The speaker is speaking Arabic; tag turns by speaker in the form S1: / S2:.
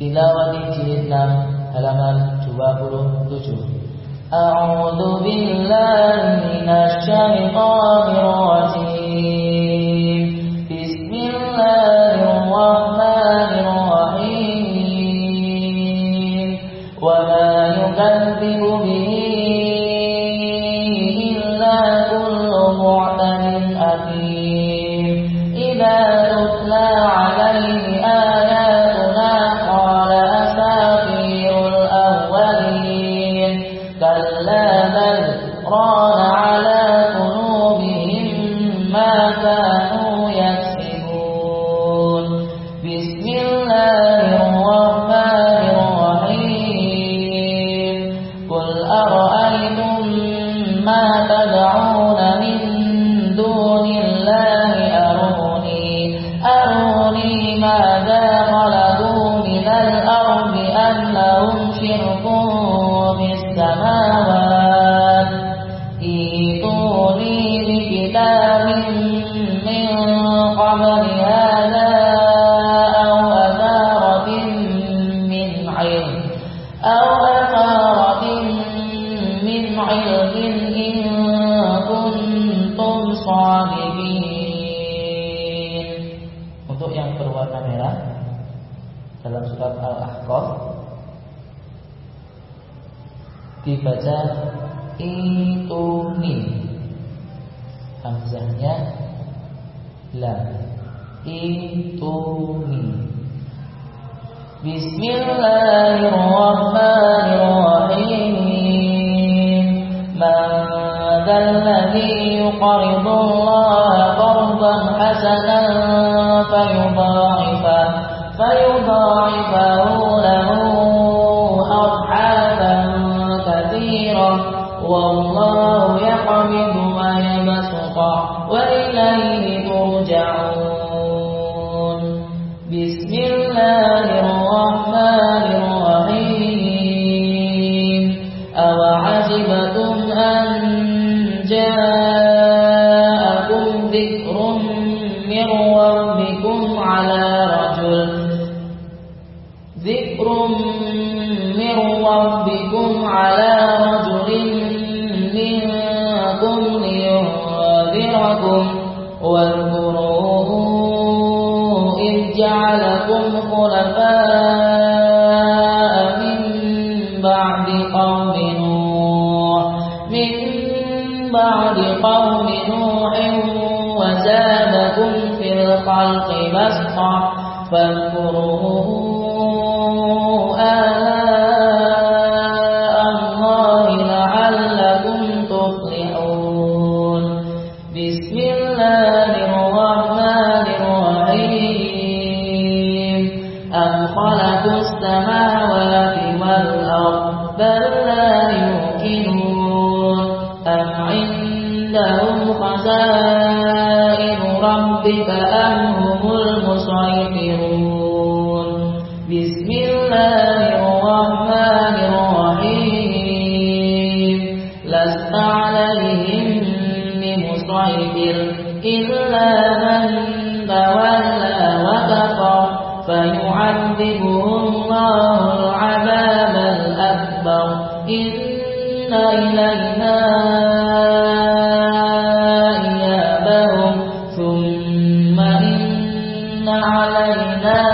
S1: Tilawah jilid 6 halaman 27 A'udzu billahi minasy syaithanir rajim Bismillahirrahmanirrahim Wa ma yukadzibu bihi illa kullu mu'tadin athim على قلوبهم ما كانوا يكسبون. بسم الله الرحمن الرحيم. قل أرأيتم ما تدعون من قبل هذا أو أثارة من علم أو أثارة من علم إن كنتم صادقين Untuk yang berwarna merah dalam surat Al-Ahqaf dibaca ituni hamzahnya لا. إيتوني بسم الله الرحمن الرحيم. من ذا الذي يقرض الله قرضا حسنا فيضاعفه فيضاعفه له أضعافا كثيرة والله يقبض ويبسط ذكر من ربكم على رجل. ذكر من ربكم على رجل منكم ليعذركم واذكروه إذ جعلكم خلفاء وزادكم في الخلق بسطة فاذكروا ربك أم هم المسيطرون. بسم الله الرحمن الرحيم. لست عليهم بمسيطر إلا من تولى وكفر. فيعذبه الله العذاب الأكبر. إن إلينا إيابهم. ثم إن علينا